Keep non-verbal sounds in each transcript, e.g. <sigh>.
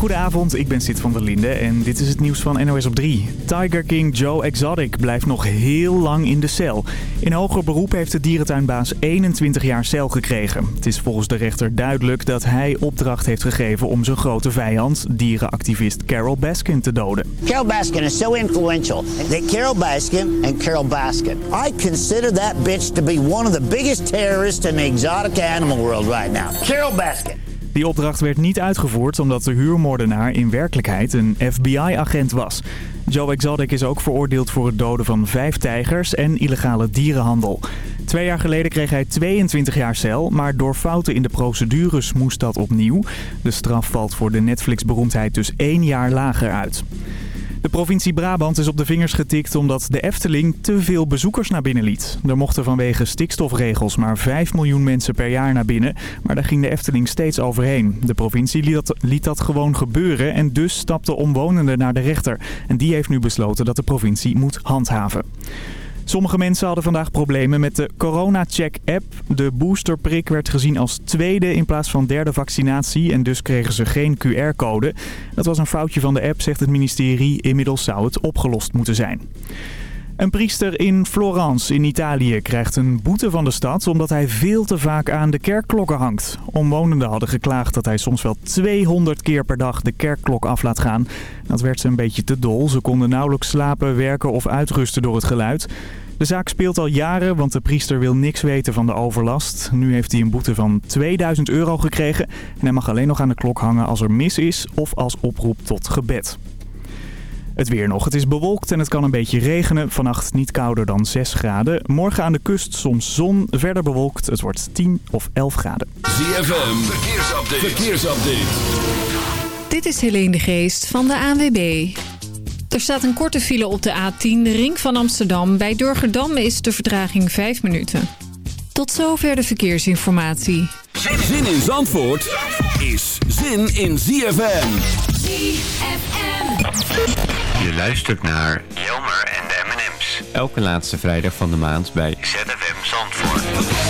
Goedenavond, ik ben Sid van der Linde en dit is het nieuws van NOS op 3. Tiger King Joe Exotic blijft nog heel lang in de cel. In hoger beroep heeft de dierentuinbaas 21 jaar cel gekregen. Het is volgens de rechter duidelijk dat hij opdracht heeft gegeven om zijn grote vijand, dierenactivist Carol Baskin, te doden. Carol Baskin is so influential that Carol Baskin and Carol Baskin, I consider that bitch to be one of the biggest terrorists in the exotic animal world right now. Carol Baskin. Die opdracht werd niet uitgevoerd omdat de huurmoordenaar in werkelijkheid een FBI-agent was. Joe Exotic is ook veroordeeld voor het doden van vijf tijgers en illegale dierenhandel. Twee jaar geleden kreeg hij 22 jaar cel, maar door fouten in de procedures moest dat opnieuw. De straf valt voor de Netflix-beroemdheid dus één jaar lager uit. De provincie Brabant is op de vingers getikt omdat de Efteling te veel bezoekers naar binnen liet. Er mochten vanwege stikstofregels maar 5 miljoen mensen per jaar naar binnen, maar daar ging de Efteling steeds overheen. De provincie liet dat, gewoon gebeuren en dus stapte omwonenden naar de rechter. En die heeft nu besloten dat de provincie moet handhaven. Sommige mensen hadden vandaag problemen met de CoronaCheck-app. De boosterprik werd gezien als tweede in plaats van derde vaccinatie en dus kregen ze geen QR-code. Dat was een foutje van de app, zegt het ministerie. Inmiddels zou het opgelost moeten zijn. Een priester in Florence in Italië krijgt een boete van de stad omdat hij veel te vaak aan de kerkklokken hangt. Omwonenden hadden geklaagd dat hij soms wel 200 keer per dag de kerkklok af laat gaan. Dat werd ze een beetje te dol. Ze konden nauwelijks slapen, werken of uitrusten door het geluid. De zaak speelt al jaren, want de priester wil niks weten van de overlast. Nu heeft hij een boete van 2000 euro gekregen en hij mag alleen nog aan de klok hangen als er mis is of als oproep tot gebed. Het weer nog. Het is bewolkt en het kan een beetje regenen. Vannacht niet kouder dan 6 graden. Morgen aan de kust soms zon. Verder bewolkt. Het wordt 10 of 11 graden. ZFM. Verkeersupdate. Verkeersupdate. Dit is Helene de Geest van de ANWB. Er staat een korte file op de A10, de ring van Amsterdam. Bij Durgerdam is de vertraging 5 minuten. Tot zover de verkeersinformatie. Zin in Zandvoort is zin in ZFM. ZFM. Je luistert naar Jelmer en de M&M's. elke laatste vrijdag van de maand bij ZFM Zandvoort.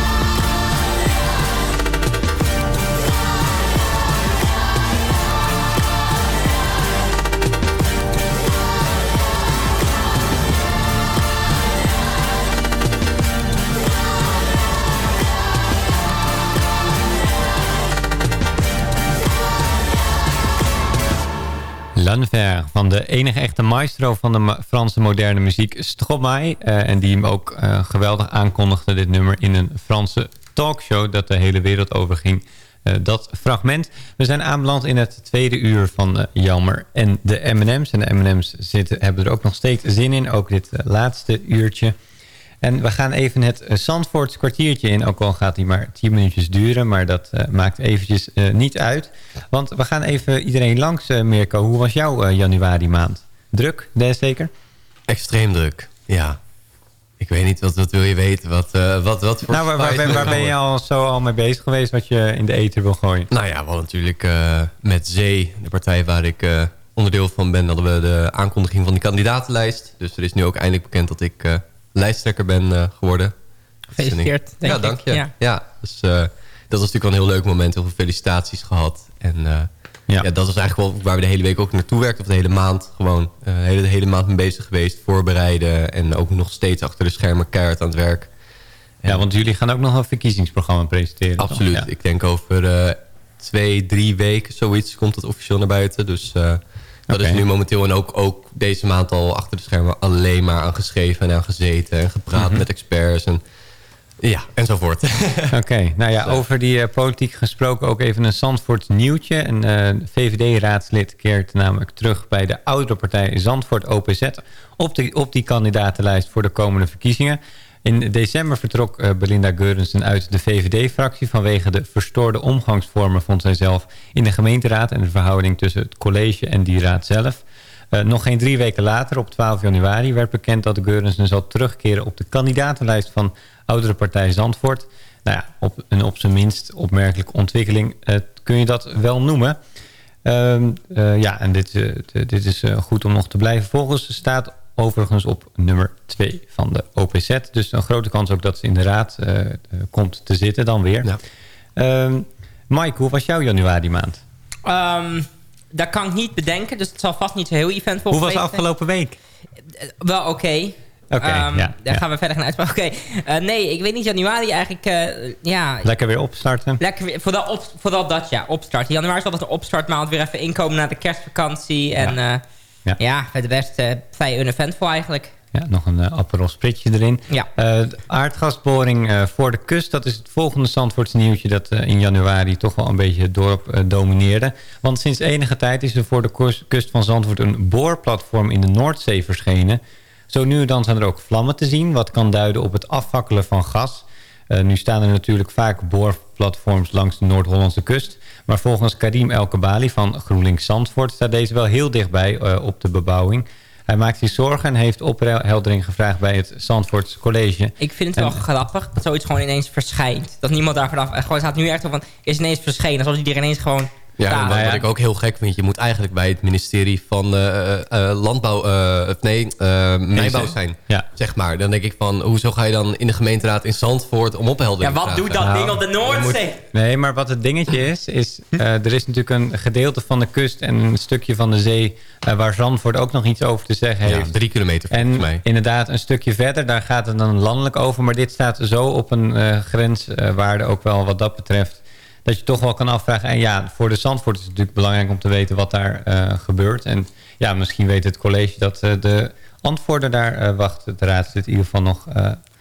Lanver van de enige echte maestro van de Franse moderne muziek, Stromae. eh, en die hem ook eh, geweldig aankondigde, dit nummer, in een Franse talkshow dat de hele wereld overging. Eh, dat fragment. We zijn aanbeland in het tweede uur van Jammer en de M&M's. En de M&M's hebben er ook nog steeds zin in, ook dit laatste uurtje. En we gaan even het uh, Zandvoorts kwartiertje in. Ook al gaat die maar 10 minuutjes duren. Maar dat uh, maakt eventjes uh, niet uit. Want we gaan even iedereen langs, Mirko. Hoe was jouw januari maand? Druk, zeker? Extreem druk, ja. Ik weet niet, wat, wat wil je weten? Wat, wat, wat voor nou, waar, waar, ben, waar ben je al zo al mee bezig geweest wat je in de eten wil gooien? Nou ja, wel natuurlijk met Zee, de partij waar ik onderdeel van ben... hadden we de aankondiging van de kandidatenlijst. Dus er is nu ook eindelijk bekend dat ik lijsttrekker ben uh, geworden. Gefeliciteerd. Ja, dank je. Ja, ja dus uh, dat was natuurlijk wel een heel leuk moment. Heel veel felicitaties gehad. En uh, ja. ja. dat was eigenlijk wel waar we de hele week ook naartoe werkten. Of de hele maand gewoon. de hele, de hele maand mee bezig geweest. Voorbereiden. En ook nog steeds achter de schermen keihard aan het werk. En ja, want jullie gaan ook nog een verkiezingsprogramma presenteren. Absoluut. Ja. Ik denk over twee, drie weken zoiets komt het officieel naar buiten. Dus... Dat okay. is nu momenteel en ook, ook deze maand al achter de schermen alleen maar aan geschreven en aan gezeten en gepraat mm -hmm. met experts en ja, enzovoort. <laughs> Oké, okay. nou ja, over die uh, politiek gesproken ook even een Zandvoort nieuwtje. Een uh, VVD-raadslid keert namelijk terug bij de oudere partij Zandvoort OPZ op, de, op die kandidatenlijst voor de komende verkiezingen. In december vertrok uh, Belinda Geurensen uit de VVD-fractie... vanwege de verstoorde omgangsvormen, vond zij zelf... in de gemeenteraad en de verhouding tussen het college en die raad zelf. Uh, nog geen drie weken later, op 12 januari... werd bekend dat Geurensen zal terugkeren op de kandidatenlijst... van oudere partij Zandvoort. Nou ja, op een op zijn minst opmerkelijke ontwikkeling uh, kun je dat wel noemen... Um, ja, en dit, dit is goed om nog te blijven. Volgens staat overigens op nummer 2 van de OPZ. Dus een grote kans ook dat ze in de raad uh, uh, komt te zitten dan weer. Ja. Um, Mike, hoe was jouw januari maand? Um, dat kan ik niet bedenken, dus het zal vast niet zo heel eventvol Hoe was de afgelopen week? Wel oké. Okay. Oké, okay, um, ja, Daar ja. gaan we verder gaan uitspraken. Oké, okay. uh, nee, ik weet niet, januari eigenlijk, uh, ja... Lekker weer opstarten? Lekker weer, vooral, op, vooral dat, ja, opstarten. Januari is altijd een opstartmaand, weer even inkomen na de kerstvakantie. En ja, uh, ja. ja voor de rest vrij uneventvol eigenlijk. Ja, nog een uh, Aperol spritje erin. Ja. Uh, aardgasboring uh, voor de kust. Dat is het volgende Zandvoortse nieuwtje... dat in januari toch wel een beetje het dorp domineerde. Want sinds enige tijd is er voor de kust van Zandvoort... een boorplatform in de Noordzee verschenen. Zo nu en dan zijn er ook vlammen te zien... wat kan duiden op het afvakkelen van gas. nu staan er natuurlijk vaak boorplatforms langs de Noord-Hollandse kust... Maar volgens Karim El Kabali van GroenLinks Zandvoort... staat deze wel heel dichtbij op de bebouwing... Hij maakt zich zorgen en heeft opheldering gevraagd bij het Zandvoorts College. Ik vind het wel en, grappig dat zoiets gewoon ineens verschijnt. Dat niemand daar vanaf... Gewoon staat nu echt van, is ineens verschenen. Alsof hij er ineens gewoon... Ja, en wat, wat ik ook heel gek vind, je moet eigenlijk bij het ministerie van uh, uh, Landbouw, uh, nee, Mijnbouw zijn, ja. zeg maar. Dan denk ik van, hoezo ga je dan in de gemeenteraad in Zandvoort om opheldering Ja, wat doet dat nou, ding op de Noordzee? Moet, nee, maar wat het dingetje is, is <laughs> er is natuurlijk een gedeelte van de kust en een stukje van de zee waar Zandvoort ook nog iets over te zeggen heeft. Ja, drie kilometer volgens en mij. inderdaad, een stukje verder, daar gaat het dan landelijk over. Maar dit staat zo op een grenswaarde ook wel wat dat betreft dat je toch wel kan afvragen. En ja, voor de Zandvoort is het natuurlijk belangrijk om te weten wat daar uh, gebeurt. En ja, misschien weet het college dat uh, de antwoorden daar uh, wachten. De raadslid in ieder geval nog...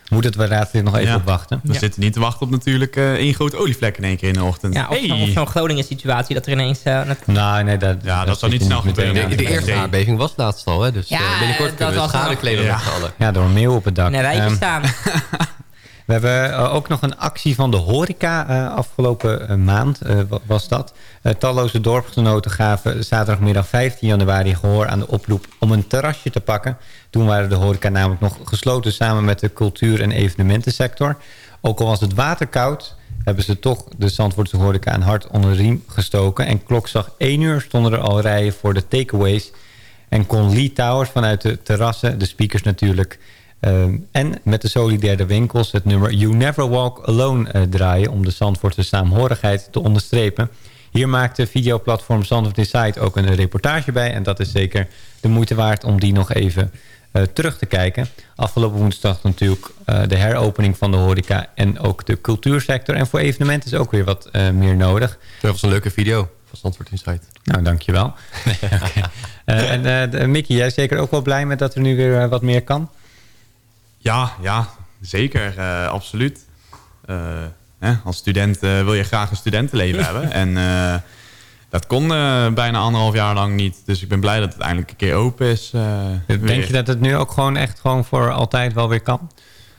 moet het raadslid nog even ja. op wachten. We ja. zitten niet te wachten op natuurlijk één grote olievlek in één keer in de ochtend. Ja, of hey. zo'n Groningen situatie dat er ineens... nou, nee, dat, ja, dat, dat zal niet snel gebeuren. De, de, de eerste aardbeving was laatst al, hè? Dus ja, binnenkort kunnen we schade kleden ja. ja, door een meeuw op het dak. In een rijtje um, staan. <laughs> We hebben eh, ook nog een actie van de horeca uh, afgelopen uh, maand was dat. talloze dorpsgenoten gaven zaterdagmiddag 15 januari gehoor aan de oproep om een terrasje te pakken. Toen waren de horeca namelijk nog gesloten samen met de cultuur- en evenementensector. Ook al was het water koud, hebben ze toch de Zandvoortse horeca een hart onder de riem gestoken. En klokslag 1 uur stonden er al rijen voor de takeaways. En kon Lee Towers vanuit de terrassen, de speakers natuurlijk... Ehm, en met de solidaire winkels het nummer You Never Walk Alone uh, draaien... om de Zandvoortse saamhorigheid te onderstrepen. Hier maakte videoplatform Zandvoort Inside ook een reportage bij... en dat is zeker de moeite waard om die nog even uh, terug te kijken. Afgelopen woensdag natuurlijk uh, de heropening van de horeca... en ook de cultuursector. En voor evenementen is ook weer wat meer nodig. Dat was een leuke video van Zandvoort Inside. Nou, dankjewel. okay. <laughs> <laughs> en Mickey, jij is zeker ook wel blij met dat er nu weer wat meer kan? Ja, ja zeker. Uh, absoluut. Uh, hè, als student uh, wil je graag een studentenleven <laughs> hebben. En dat kon bijna anderhalf jaar lang niet. Dus ik ben blij dat het eindelijk een keer open is. Denk weer. je dat het nu ook gewoon echt gewoon voor altijd wel weer kan?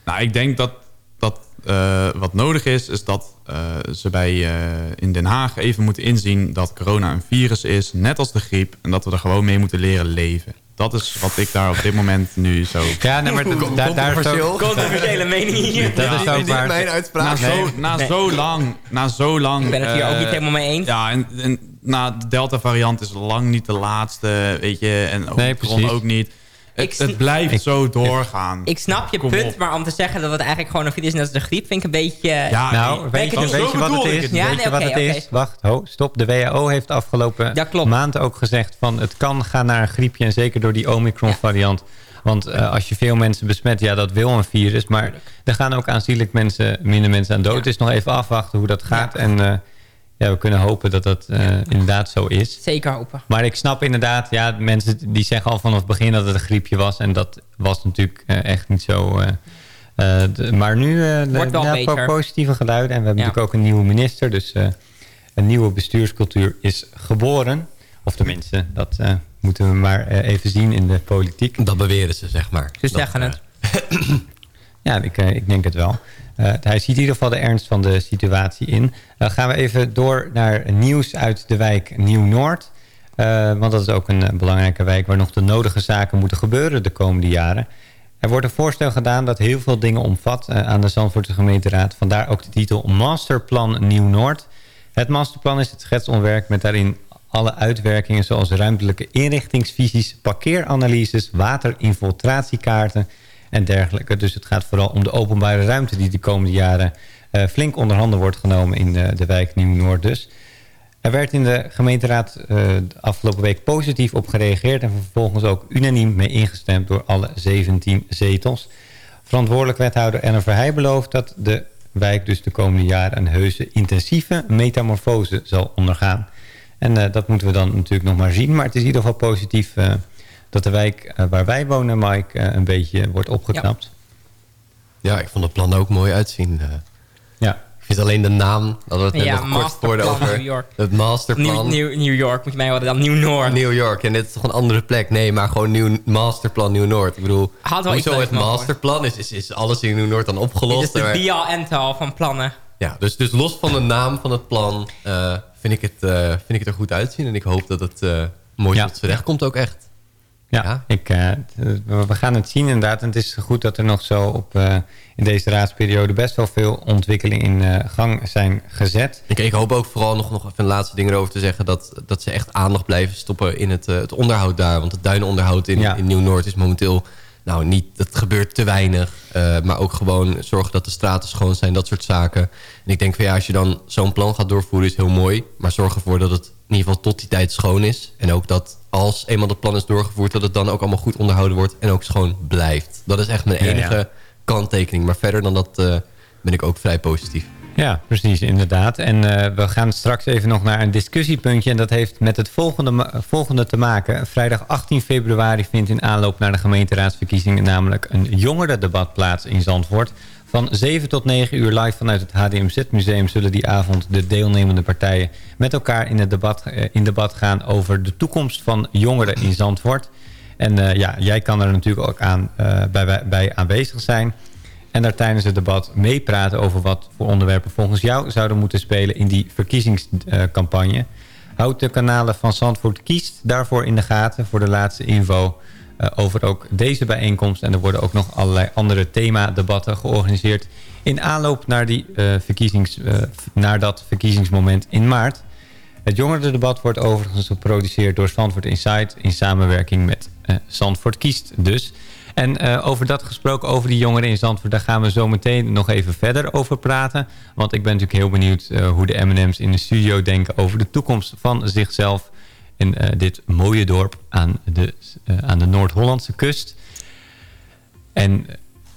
Nou, ik denk dat, dat wat nodig is... is dat ze bij, in Den Haag even moeten inzien... dat corona een virus is, net als de griep... en dat we er gewoon mee moeten leren leven dat is wat ik daar op dit moment nu zo... Ja, nee, maar <laughs> daar, daar is ook... Controversiële mening hier. Dat is ook waar. mijn uitspraak. Na, zo, na nee. zo lang... Na zo lang ik ben het hier uh, ook niet helemaal mee eens. Ja, en, en na de Delta-variant is lang niet de laatste, weet je. En ook, nee, ook niet. Het, het, blijft ik, zo doorgaan. Ik snap je Kom punt, op. maar om te zeggen dat het eigenlijk gewoon een virus is net als de griep... vind ik een beetje... Ja, nou, weet je, weet je wat het is? Ja, weet nee, je wat okay, het okay. is? Wacht, ho, stop. De WHO heeft afgelopen ja, maand ook gezegd... van het kan gaan naar een griepje en zeker door die Omicron-variant... Want uh, als je veel mensen besmet, ja, dat wil een virus. Maar er gaan ook aanzienlijk mensen, minder mensen aan dood. Het is nog even afwachten hoe dat gaat. En uh, ja, we kunnen hopen dat dat uh, inderdaad zo is. Zeker hopen. Maar ik snap inderdaad, ja, mensen die zeggen al vanaf het begin dat het een griepje was. En dat was natuurlijk uh, echt niet zo. Uh, de, maar nu Wordt wel ja, beter. positieve geluiden. En we hebben Ja. natuurlijk ook een nieuwe minister. Dus een nieuwe bestuurscultuur is geboren. Of tenminste, dat moeten we maar even zien in de politiek. Dat beweren ze, zeg maar. Ze zeggen het. <coughs> Ja, ik, ik denk het wel. Uh, hij ziet in ieder geval de ernst van de situatie in. Dan gaan we even door naar nieuws uit de wijk Nieuw-Noord. Uh, want dat is ook een, belangrijke wijk waar nog de nodige zaken moeten gebeuren de komende jaren. Er wordt een voorstel gedaan dat heel veel dingen omvat aan de Zandvoortse gemeenteraad. Vandaar ook de titel Masterplan Nieuw-Noord. Het masterplan is het schetsontwerp met daarin alle uitwerkingen zoals ruimtelijke inrichtingsvisies, parkeeranalyses, waterinfiltratiekaarten en dergelijke. Dus het gaat vooral om de openbare ruimte die de komende jaren uh, flink onder handen wordt genomen in de, de wijk Nieuw-Noord dus. Er werd in de gemeenteraad de afgelopen week positief op gereageerd... en vervolgens ook unaniem mee ingestemd door alle 17 zetels. Verantwoordelijk wethouder Ellen Verheij belooft dat de wijk dus de komende jaren... een heuse intensieve metamorfose zal ondergaan. En dat moeten we dan natuurlijk nog maar zien. Maar het is in ieder geval positief dat de wijk uh, waar wij wonen, Mike, een beetje wordt opgeknapt. Ja. ja, ik vond het plan ook mooi uitzien. ja. Ik vind alleen de naam, dat we het net ja, nog kort worden over New York. het masterplan. New, New, New York, moet je mij horen dan Nieuw-Noord. New York, en dit is toch een andere plek? Nee, maar gewoon nieuw masterplan Nieuw-Noord. Ik bedoel, hoezo het masterplan is, is, is alles in Nieuw-Noord dan Dit opgelost? is de maar- be-all-end-all van plannen. Ja, dus, dus los van de naam van het plan uh, vind, ik het, uh, vind ik het er goed uitzien. En ik hoop dat het uh, mooi Ja. tot z'n recht komt ook echt. Ja. Ik, eh, we gaan het zien inderdaad. En het is goed dat er nog zo op, eh, in deze raadsperiode best wel veel ontwikkelingen in eh, gang zijn gezet. Ik, ik hoop ook vooral nog, nog even een laatste ding erover te zeggen... dat, dat ze echt aandacht blijven stoppen in het, het onderhoud daar. Want het duinenonderhoud in, Ja. in Nieuw-Noord is momenteel... Nou, niet, het gebeurt te weinig. maar ook gewoon zorgen dat de straten schoon zijn, dat soort zaken. En ik denk van ja, als je dan zo'n plan gaat doorvoeren is heel mooi. Maar zorg ervoor dat het in ieder geval tot die tijd schoon is. En ook dat als eenmaal dat plan is doorgevoerd... dat het dan ook allemaal goed onderhouden wordt en ook schoon blijft. Dat is echt mijn Ja, ja. enige kanttekening. Maar verder dan dat eh, ben ik ook vrij positief. Ja, precies, inderdaad. En eh, we gaan straks even nog naar een discussiepuntje. En dat heeft met het volgende, volgende te maken. Vrijdag 18 februari vindt in aanloop naar de gemeenteraadsverkiezingen... namelijk een jongerendebat plaats in Zandvoort. Van 7 tot 9 uur live vanuit het HDMZ-museum... zullen die avond de deelnemende partijen met elkaar in, het debat, eh, in debat gaan... over de toekomst van jongeren in Zandvoort. En eh, ja, jij kan er natuurlijk ook aan, eh, bij, bij, aanwezig zijn... En daar tijdens het debat meepraten over wat voor onderwerpen volgens jou zouden moeten spelen in die verkiezingscampagne. Houd de kanalen van Zandvoort Kiest daarvoor in de gaten voor de laatste info over ook deze bijeenkomst. En er worden ook nog allerlei andere themadebatten georganiseerd in aanloop naar, die, uh, verkiezings, uh, naar dat verkiezingsmoment in maart. Het jongerendebat wordt overigens geproduceerd door Zandvoort Insight... in samenwerking met Zandvoort Kiest dus. En over dat gesproken, over die jongeren in Zandvoort... daar gaan we zo meteen nog even verder over praten. Want ik ben natuurlijk heel benieuwd hoe de M&M's in de studio denken... over de toekomst van zichzelf in dit mooie dorp aan de, aan de Noord-Hollandse kust. En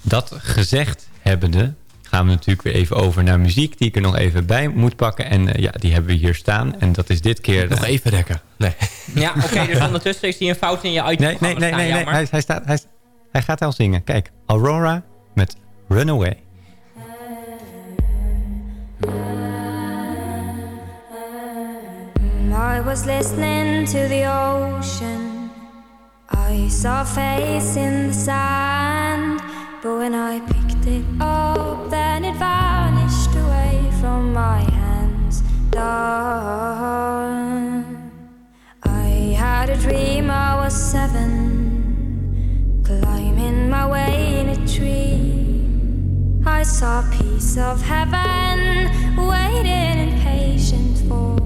dat gezegd hebbende gaan we natuurlijk weer even over naar muziek... die ik er nog even bij moet pakken. En uh, ja, die hebben we hier staan. En dat is dit keer... Nog even rekken. Nee. Ja, oké. Okay, dus <laughs> ondertussen is hij een fout in je uit Nee, nee, nee, nee, nee. Hij, hij, staat, hij, hij gaat al zingen. Kijk, Aurora met Runaway. I was listening to the ocean I saw a face in the sand But when I picked it up, then it vanished away from my hands. Down. I had a dream I was seven, climbing my way in a tree. I saw a piece of heaven waiting impatient for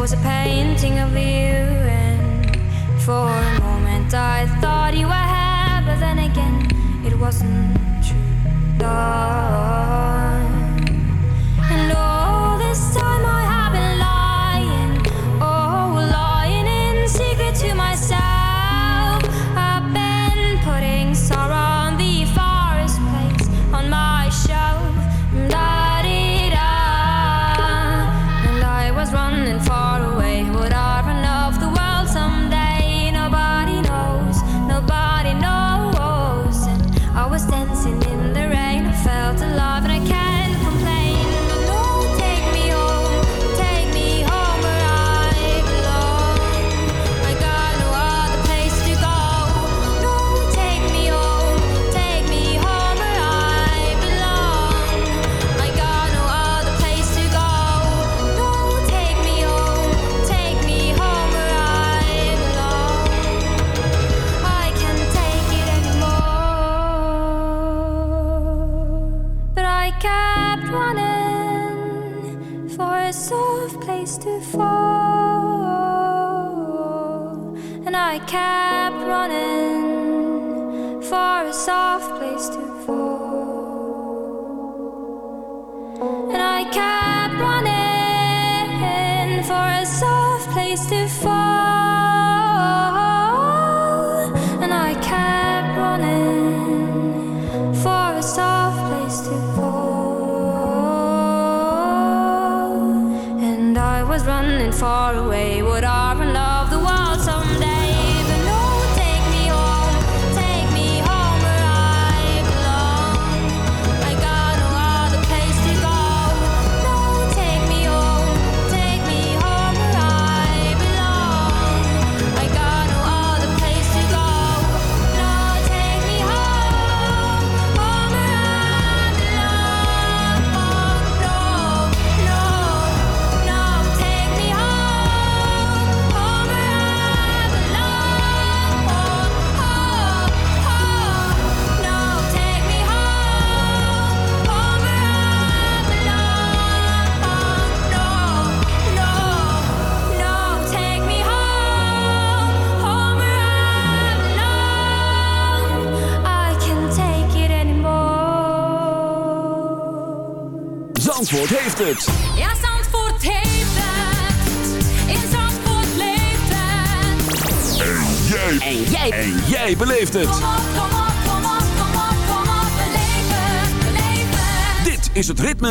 was a painting of you, and for a moment I thought you were here, but then again it wasn't true. Love.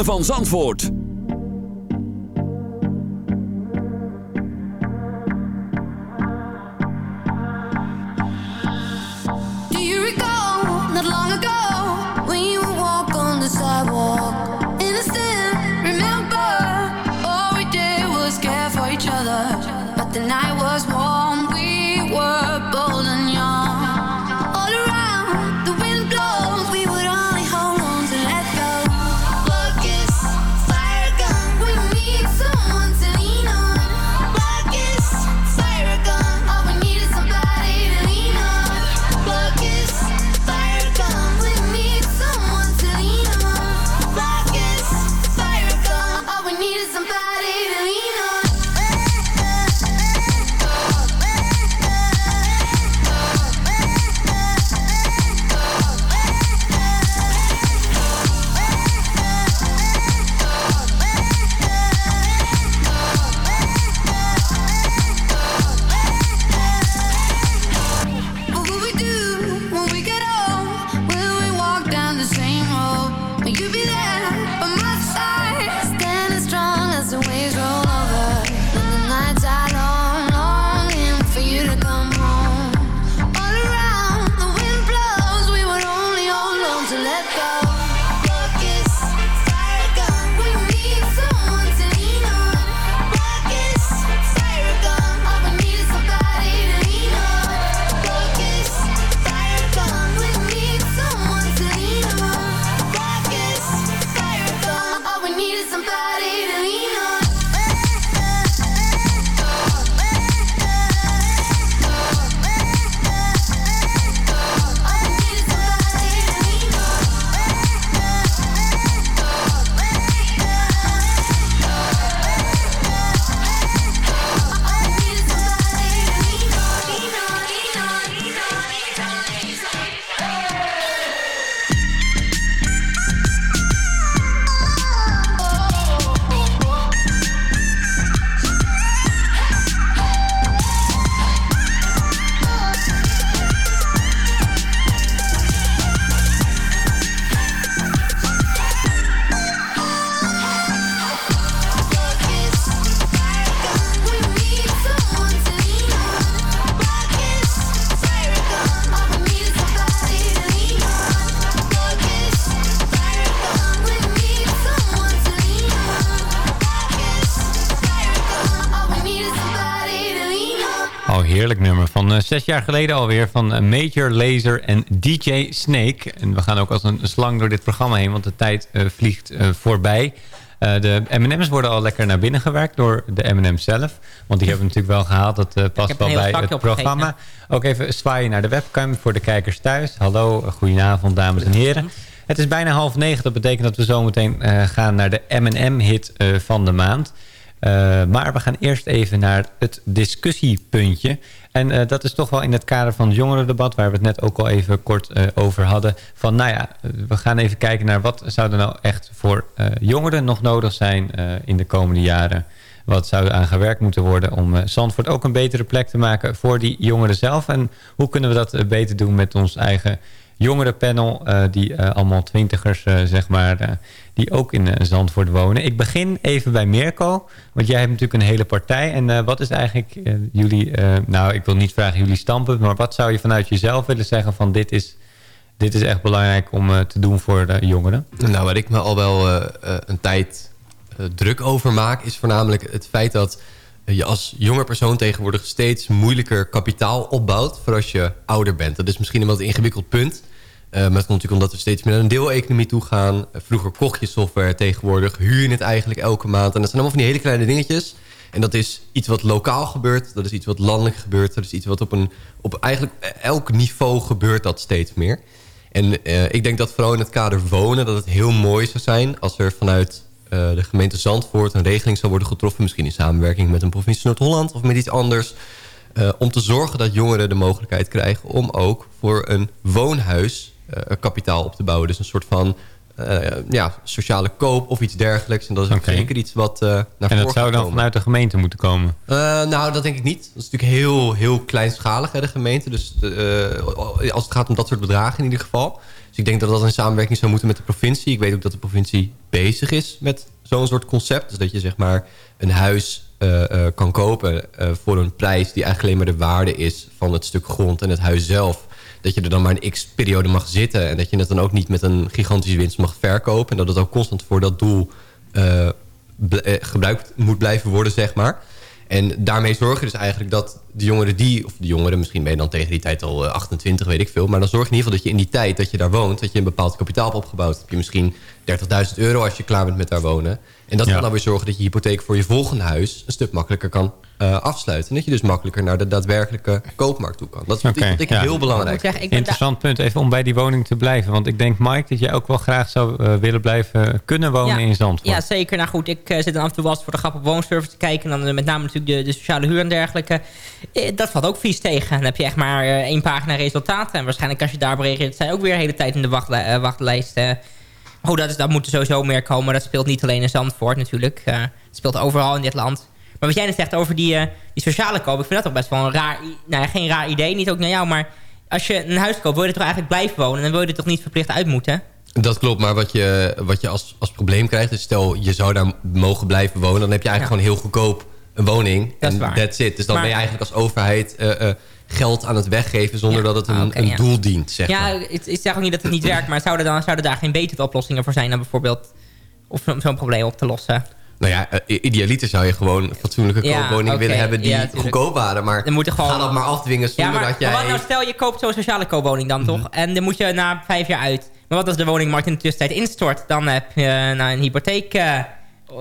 Van Zandvoort. Heerlijk nummer. Van eh, zes jaar geleden alweer van eh, Major Lazer en DJ Snake. En we gaan ook als een slang door dit programma heen, want de tijd eh, vliegt voorbij. De M&M's worden al lekker naar binnen gewerkt door de M&M's zelf. Want die hebben we natuurlijk wel gehaald. Dat past wel bij het programma. Ook even zwaaien naar de webcam voor de kijkers thuis. Hallo, goedenavond dames en heren. Het is bijna half negen. Dat betekent dat we zometeen eh gaan naar de M&M-hit van de maand. Eh, maar we gaan eerst even naar het discussiepuntje. En eh, dat is toch wel in het kader van het jongerendebat... waar we het net ook al even kort eh, over hadden. Van nou ja, we gaan even kijken naar wat zou er nou echt voor jongeren nog nodig zijn... in de komende jaren. Wat zou er aan gewerkt moeten worden om Zandvoort ook een betere plek te maken... voor die jongeren zelf. En hoe kunnen we dat beter doen met ons eigen jongerenpanel... die allemaal twintigers, zeg maar... die ook in eh, Zandvoort wonen. Ik begin even bij Mirko, want jij hebt natuurlijk een hele partij. En eh, wat is eigenlijk eh, jullie... nou, ik wil niet vragen jullie standpunt... maar wat zou je vanuit jezelf willen zeggen van... dit is, dit is echt belangrijk om te doen voor de jongeren? Nou, waar ik me al wel een tijd druk over maak... is voornamelijk het feit dat je als jonge persoon tegenwoordig... steeds moeilijker kapitaal opbouwt voor als je ouder bent. Dat is misschien een wat ingewikkeld punt... Eh, maar dat komt natuurlijk omdat we steeds meer naar een deeleconomie toe gaan. Vroeger kocht je software, tegenwoordig huur je het eigenlijk elke maand. En dat zijn allemaal van die hele kleine dingetjes. En dat is iets wat lokaal gebeurt. Dat is iets wat landelijk gebeurt. Dat is iets wat op, een, op eigenlijk elk niveau gebeurt dat steeds meer. En eh, ik denk dat vooral in het kader wonen... dat het heel mooi zou zijn als er vanuit eh, de gemeente Zandvoort... een regeling zou worden getroffen. Misschien in samenwerking met een provincie Noord-Holland of met iets anders... om te zorgen dat jongeren de mogelijkheid krijgen... om ook voor een woonhuis kapitaal op te bouwen. Dus een soort van eh, ja, sociale koop of iets dergelijks. En dat is Oké. zeker iets wat eh naar voren En dat zou dan komen. vanuit de gemeente moeten komen? Eh, nou, dat denk ik niet. Dat is natuurlijk heel, heel kleinschalig, hè, de gemeente. Dus eh, als het gaat om dat soort bedragen in ieder geval. Dus ik denk dat dat in samenwerking zou moeten met de provincie. Ik weet ook dat de provincie bezig is met zo'n soort concept. Dus dat je zeg maar een huis eh, eh, kan kopen eh, voor een prijs... die eigenlijk alleen maar de waarde is van het stuk grond en het huis zelf. Dat je er dan maar een x-periode mag zitten... en dat je het dan ook niet met een gigantische winst mag verkopen. En dat het ook constant voor dat doel eh, eh, gebruikt moet blijven worden, zeg maar. En daarmee zorg je dus eigenlijk dat de jongeren die... of de jongeren, misschien ben je dan tegen die tijd al eh, 28, weet ik veel... maar dan zorg je in ieder geval dat je in die tijd dat je daar woont... dat je een bepaald kapitaal hebt opgebouwd. Heb je misschien 30.000 euro als je klaar bent met daar wonen. En dat Ja. kan dan weer zorgen dat je hypotheek voor je volgende huis... een stuk makkelijker kan eh, afsluiten. En dat je dus makkelijker naar de daadwerkelijke koopmarkt toe kan. Dat is vind ik ja. heel belangrijk. Interessant punt, even om bij die woning te blijven. Want ik denk, Mike, dat jij ook wel graag zou eh, willen blijven kunnen wonen Ja. in Zandvoort. Ja, zeker. Nou goed, ik eh, zit dan af en toe wel eens voor de grap op woonservice te kijken. En dan met name natuurlijk de, de sociale huur en dergelijke. Eh, dat valt ook vies tegen. Dan heb je echt maar één pagina resultaten. En waarschijnlijk als je daarop reageert... zijn ook weer de hele tijd in de wachtli eh, wachtlijst. Oh, dat, is, dat moet er sowieso meer komen. Dat speelt niet alleen in Zandvoort natuurlijk. Eh, het speelt overal in dit land. Maar wat jij net zegt over die, eh, die sociale koop... ik vind dat ook best wel een raar... Nou ja, geen raar idee, niet ook naar jou... maar als je een huis koopt, wil je er toch eigenlijk blijven wonen... en dan wil je er toch niet verplicht uit moeten? Dat klopt, maar wat je, wat je als, als probleem krijgt... is stel, je zou daar mogen blijven wonen... dan heb je eigenlijk gewoon heel goedkoop een woning. Dat en that's it. Dus dan Maar- ben je eigenlijk als overheid... eh, geld aan het weggeven zonder Ja. dat het een, Ah, een ja. doel dient, zeg ja, maar. ik, ik zeg ook niet dat het niet werkt, maar zouden, dan, zouden daar geen betere oplossingen voor zijn dan bijvoorbeeld of om zo'n probleem op te lossen? Nou ja, eh, idealiter zou je gewoon fatsoenlijke Ja, willen hebben... die goedkoop waren, maar Dan moet je gewoon- ga dat maar afdwingen zonder maar, dat jij... maar wat nou stel je koopt zo'n sociale koopwoning dan toch? En dan moet je na vijf jaar uit. Maar wat als de woningmarkt in de tussentijd instort? Dan heb je eh, nou, een hypotheek eh,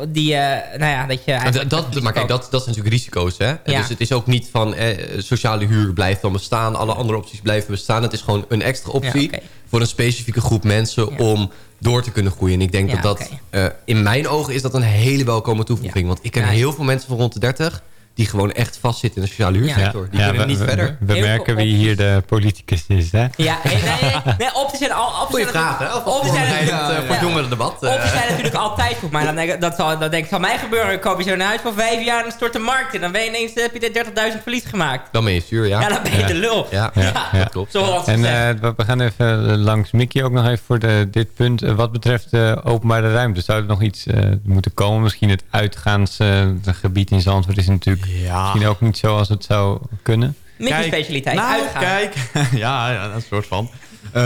die, eh, nou ja, dat je Maar eigenlijk... dat, dat- maar kijk, dat, dat zijn natuurlijk risico's. Hè? Ja. Dus het is ook niet van eh, sociale huur blijft dan bestaan. Alle andere opties blijven bestaan. Het is gewoon een extra optie Ja, voor een specifieke groep mensen om door te kunnen groeien. En ik denk dat dat, eh, in mijn ogen is dat een hele welkome toevoeging. Want ik ken heel veel mensen van rond de 30 die gewoon echt vastzitten in de sociale huursector. Die kunnen we, niet we- verder. We, merken wie hier de politicus is, hè? Ja, nee, nee, nee, nee, opties zijn al... Goeie vraag, hè? opties zijn natuurlijk- eh, jongerendebat. eh. Opties zijn natuurlijk altijd goed, maar dan denk, ik- dat, zal, dat denk ik zal mij gebeuren. Dan koop je zo'n huis voor vijf jaar en dan stort de markt in. Dan ben je ineens, heb je de 30.000 verlies gemaakt. Dan ben je zuur, ja. Ja, dan ben je Ja. de lul. Ja, Ja, Ja, ja. dat klopt. En eh, we- gaan even eh, langs Mickey ook nog even voor de, dit punt. Eh, wat betreft de openbare ruimte, zou er nog iets eh, moeten komen? Misschien het uitgaansgebied in Zandvoort is natuurlijk Ja. misschien ook niet zoals het zou kunnen. Mickey's Kijk, specialiteit, nou, uitgaan. kijk. <laughs> ja, ja, een soort van. Eh,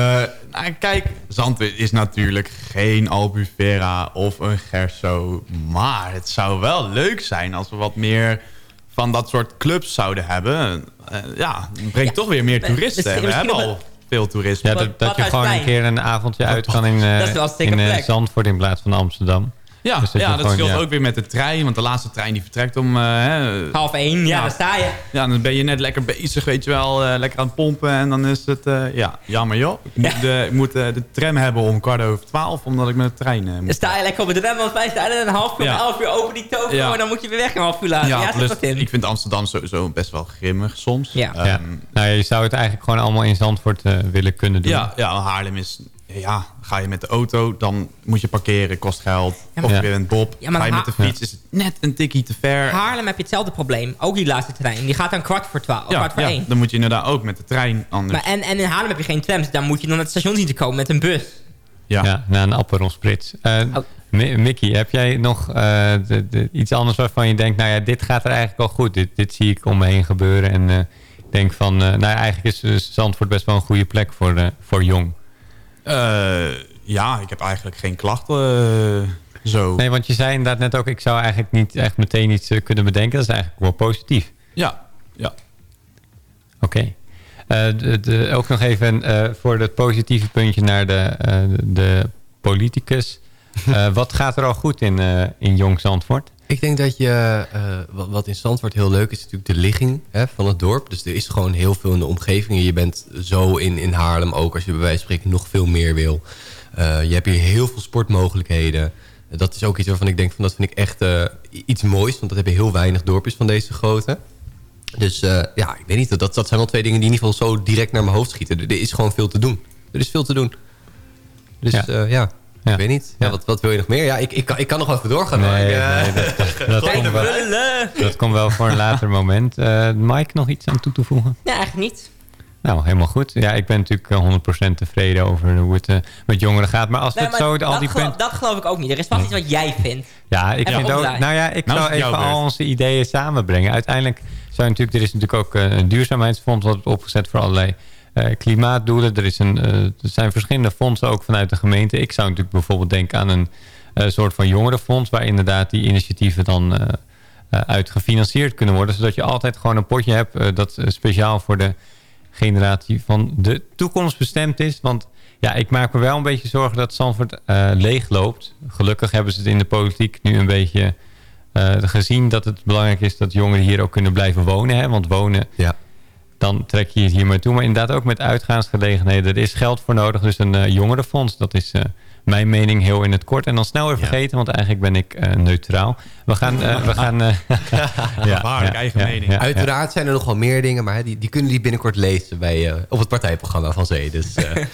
nou, kijk, Zandvoort is natuurlijk geen Albufera of een Gerso. Maar het zou wel leuk zijn als we wat meer van dat soort clubs zouden hebben. Eh, ja, het brengt toch weer meer toeristen. misschien- we hebben al veel toerisme. Ja, Wat- dat, dat je gewoon een keer een avondje uit kan in, eh, Dat in. Zandvoort in plaats van Amsterdam. Ja, Dus dat ja dat gewoon, scheelt ja. ook weer met de trein. Want de laatste trein die vertrekt om... eh, hè, Half één, ja, Ja. daar sta je. Ja, dan ben je net lekker bezig, weet je wel. eh, lekker aan het pompen. En dan is het, eh, ja, jammer joh. Ik moet, de, ik moet de tram hebben om kwart over twaalf. Omdat ik met de trein eh, Dan moet. sta je lekker op de rem, want wij staan er een half uur Ja. of elf uur open die toko. Ja. En dan moet je weer weg een half uur later. Ja, plus, ik vind Amsterdam sowieso best wel grimmig soms. Ja. Ehm, ja. Nou, je zou het eigenlijk gewoon allemaal in Zandvoort eh, willen kunnen doen. ja, ja, Haarlem is... Ja, ga je met de auto, dan moet je parkeren, kost geld. maar- of Ja. je bent Bob. Ja, maar ga je met de fiets, is het net een tikkie te ver. Haarlem heb je hetzelfde probleem. Ook die laatste trein. Die gaat dan kwart voor twaalf, ja, kwart voor ja, één. dan moet je inderdaad ook met de trein anders. Maar en, en in Haarlem heb je geen trams. Dan moet je dan naar het station zien te komen met een bus. ja. Ja, na een Aperol Spritz. Eh, Oh. Mi- Mickey, heb jij nog eh, de, de- iets anders waarvan je denkt... nou ja, dit gaat er eigenlijk al goed. Dit, dit zie ik om me heen gebeuren. En eh, ik denk van... eh, nou ja, eigenlijk is Zandvoort best wel een goede plek voor, eh, voor jong. Eh, ja, ik heb eigenlijk geen klachten eh, zo. Nee, want je zei inderdaad net ook... ik zou eigenlijk niet echt meteen iets eh, kunnen bedenken. Dat is eigenlijk wel positief. Ja, ja. Oké. Ook nog even voor het positieve puntje naar de, de politicus. <laughs> Wat gaat er al goed in, in Jong Zandvoort? Ik denk dat je, eh, wat- wat in Zandvoort heel leuk is, is natuurlijk de ligging hè, van het dorp. Dus er is gewoon heel veel in de omgeving. Je bent zo in, in Haarlem ook, als je bij wijze van spreken nog veel meer wil. Eh, je hebt hier heel veel sportmogelijkheden. Dat is ook iets waarvan ik denk, van, dat vind ik echt eh, iets moois. Want dat hebben heel weinig dorpjes van deze grootte. Dus ja, ik weet niet, dat, dat zijn wel twee dingen die in ieder geval zo direct naar mijn hoofd schieten. Er, er is gewoon veel te doen. Er is veel te doen. Dus Ja. ja, ja. Ik weet niet. Ja, wat, wat wil je nog meer? Ja, ik, ik, kan, ik kan nog wel even doorgaan. Nee, ik, eh, nee, dat, dat, <laughs> komt wel, dat komt wel voor een later moment. Eh, Mike, nog iets aan toe te voegen? Nee, eigenlijk niet. Nou, helemaal goed. Ja, ik ben natuurlijk eh, 100% tevreden over hoe het eh, met jongeren gaat. Maar als Nee, het maar zo al dat, die geloof, punten... dat geloof ik ook niet. Er is vast iets wat jij vindt. Ja, ik vind ook... Nou ja, ik Nou zou even al onze ideeën samenbrengen. Uiteindelijk zou natuurlijk... Er is natuurlijk ook eh, een duurzaamheidsfonds wat wordt opgezet voor allerlei eh, klimaatdoelen. Er, is een, eh, er zijn verschillende fondsen ook vanuit de gemeente. Ik zou natuurlijk bijvoorbeeld denken aan een eh, soort van jongerenfonds... waar inderdaad die initiatieven dan eh, eh, uit gefinancierd kunnen worden. Zodat je altijd gewoon een potje hebt eh, dat eh, speciaal voor de generatie van de toekomst bestemd is. Want ja, ik maak me wel een beetje zorgen dat Zandvoort eh leeg loopt. Gelukkig hebben ze het in de politiek nu een beetje eh, gezien dat het belangrijk is dat jongeren hier ook kunnen blijven wonen. Hè? Want wonen, Ja. Dan trek je het hier maar toe. Maar inderdaad ook met uitgaansgelegenheden. Er is geld voor nodig. Dus een eh, jongerenfonds, dat is eh, mijn mening heel in het kort. En dan snel weer vergeten, want eigenlijk ben ik eh, neutraal. We gaan... eh, we gaan eh, <laughs> Gevaarlijk, <laughs> eigen mening. Uiteraard zijn er nog wel meer dingen, maar die, die kunnen die binnenkort lezen bij, eh, op het partijprogramma van Zee. Dus, eh, <laughs>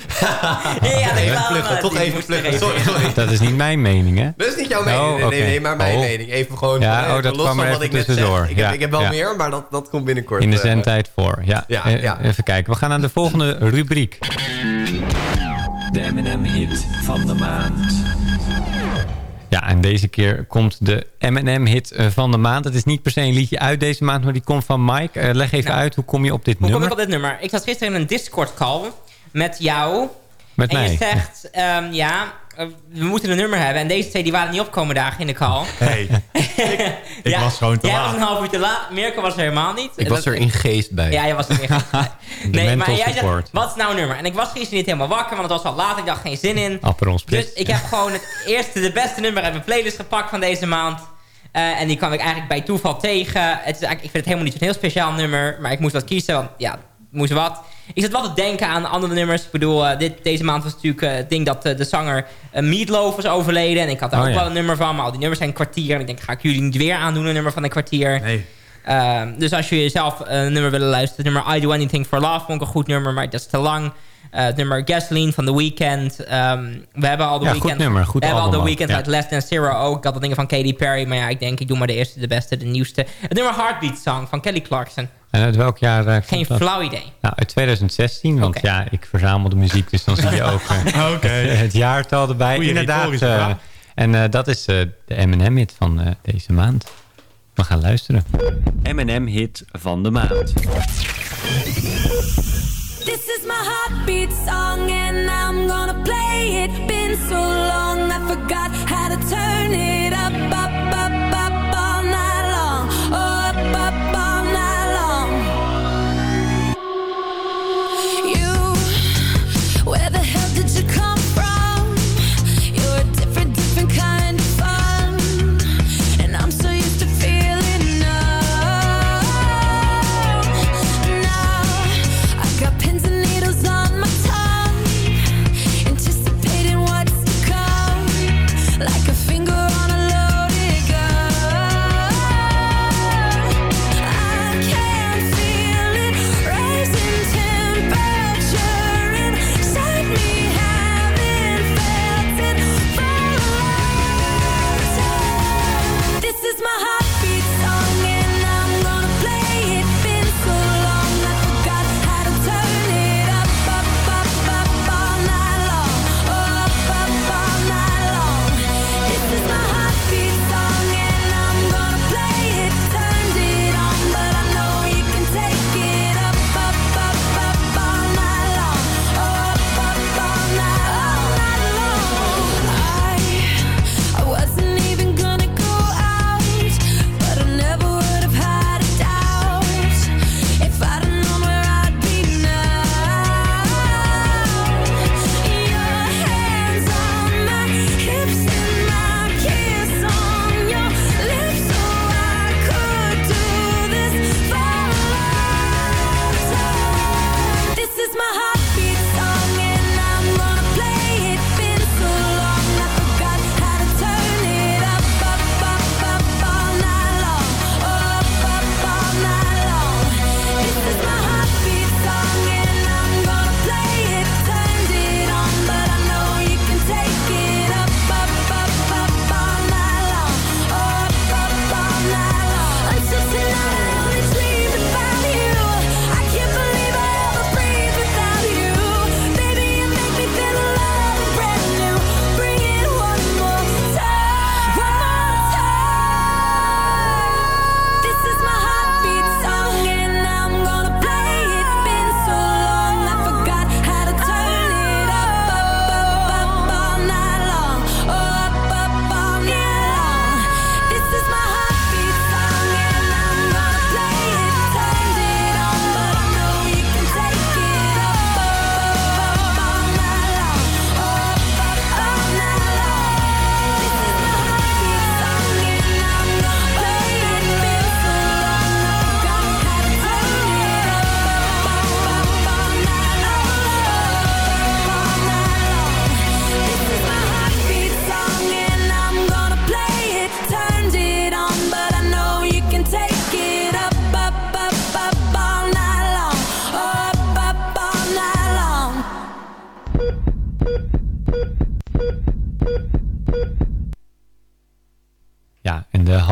Ja, even wel, pluggen, toch even pluggen. Sorry, sorry. Dat is niet mijn mening, hè? Dat is niet jouw mening, Oh, nee, nee, nee, maar mijn Oh. mening. Even gewoon Ja, oh, dat los kwam van wat ik net tussendoor. zeg. Ik, Ja, heb, ik heb wel ja. meer, maar dat, dat komt binnenkort. In de zendtijd voor. Ja, Ja, ja. even kijken. We gaan naar de volgende rubriek. De M&M-hit van de maand. Ja, en deze keer komt de M&M-hit eh, van de maand. Het is niet per se een liedje uit deze maand, maar die komt van Mike. Eh, leg even uit, hoe kom je op dit Hoe kom nummer? ik op dit nummer? Ik zat gisteren in een Discord-call met jou. Met en mij. je zegt, ehm, ja, we moeten een nummer hebben. En deze twee die waren niet opkomen dagen in de call. Hey, <laughs> ik Ja, was gewoon te Jij laat. was een half uur te laat. Mirko was er helemaal niet. Ik was er in geest bij. Ja, jij was er weer. <laughs> nee, maar mental jij zegt, support. wat is nou een nummer? En ik was gisteren niet helemaal wakker, want het was al laat. Ik dacht, geen zin in. Aperol. Dus ik heb gewoon het eerste, de beste nummer uit mijn playlist gepakt van deze maand. Eh, en die kwam ik eigenlijk bij toeval tegen. Het is eigenlijk, ik vind het helemaal niet zo'n heel speciaal nummer. Maar ik moest wat kiezen, want ja, moest wat. Ik zat wel te denken aan andere nummers. Ik bedoel, eh, dit, deze maand was natuurlijk eh, het ding dat eh, de zanger Meatloaf was overleden. En ik had daar Oh, ook ja. wel een nummer van. Maar al die nummers zijn een kwartier. En ik denk, ga ik jullie niet weer aandoen, een nummer van een kwartier. Nee. Ehm, dus als jullie zelf een nummer willen luisteren... het nummer I Do Anything For Love vond ik een goed nummer... maar dat is te lang. Het nummer Gasoline van The Weeknd. Ehm, we hebben al The Ja, Weeknd. goed nummer, goed we hebben al The Weeknd ja. uit Less Than Zero ook. Ik had wat dingen van Katy Perry. Maar ja, ik denk, ik doe maar de eerste, de beste, de nieuwste. Het nummer Heartbeat Song van Kelly Clarkson. En uit welk jaar? eh, Geen dat? flauw idee. Nou, uit 2016, want ja, ik verzamel de muziek, dus dan zie je ook <laughs> Oké. het, het jaartal erbij. Goeie Inderdaad. vraag. en eh, dat is eh, de M&M-hit van eh, deze maand. We gaan luisteren. M&M-hit van de maand. This is my heartbeat song and I'm gonna play it. Been so long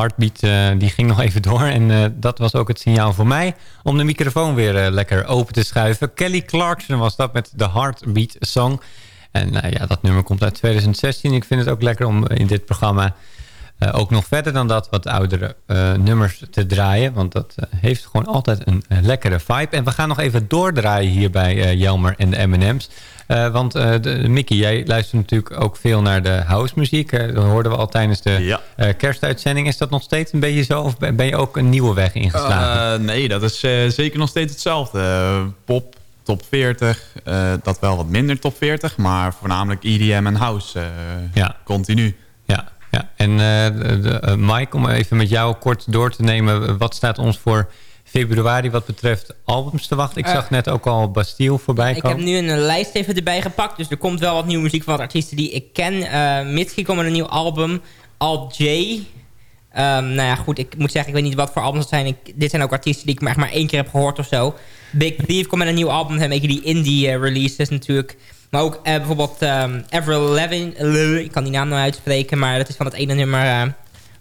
heartbeat eh, die ging nog even door. En eh, dat was ook het signaal voor mij om de microfoon weer eh, lekker open te schuiven. Kelly Clarkson was dat met de Heartbeat Song. En ja, dat nummer komt uit 2016. Ik vind het ook lekker om in dit programma ook nog verder dan dat wat oudere nummers te draaien. Want dat heeft gewoon altijd een lekkere vibe. En we gaan nog even doordraaien hier bij Jelmer en de M&M's. Uh, want uh, de, Mickey, jij luistert natuurlijk ook veel naar de housemuziek. Uh, dat hoorden we al tijdens de ja. kerstuitzending. Is dat nog steeds een beetje zo? Of ben je ook een nieuwe weg ingeslagen? nee, dat is zeker nog steeds hetzelfde. pop, top 40. dat wel wat minder top 40. Maar voornamelijk EDM en house. ja. Continu. Ja, en de, Mike, om even met jou kort door te nemen. Wat staat ons voor februari wat betreft albums te wachten? Ik Uh, zag net ook al Bastille voorbij Ik komen. heb nu een lijst even erbij gepakt. Dus er komt wel wat nieuwe muziek van artiesten die ik ken. Uh, Mitski komt met een nieuw album. Alt J. Um, nou ja, goed, ik moet zeggen, ik weet niet wat voor albums het zijn. Ik, dit zijn ook artiesten die ik maar, echt maar één keer heb gehoord of zo. Big Thief komt met een nieuw album. Een beetje die indie releases natuurlijk. Maar ook uh, bijvoorbeeld um, Avril Lavigne. Ik kan die naam nou uitspreken, maar dat is van het ene nummer uh,